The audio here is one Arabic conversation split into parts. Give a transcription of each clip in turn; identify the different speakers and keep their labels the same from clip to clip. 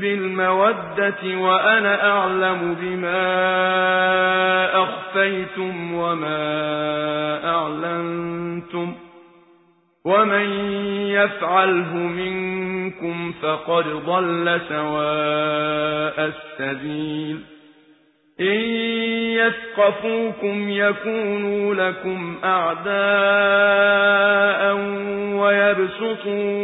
Speaker 1: بالمودة وأنا أعلم بما أخفيتم وما أعلنتم ومن يفعله منكم فقد ضل سواء السبيل إن يثقفوكم يكونوا لكم أعداء ويبسطوا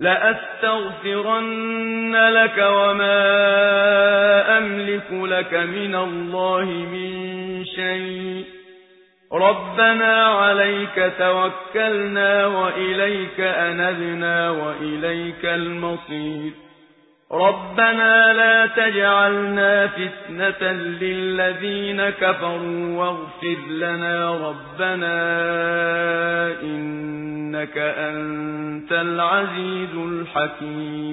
Speaker 1: لأستغفرن لك وما أملك لك من الله من شيء. ربنا عليك توكلنا وإليك أنبنا وإليك المصير. ربنا لا تجعلنا فتنة للذين كفروا واغفر لنا ربنا إنك أنت العزيز الحكيم.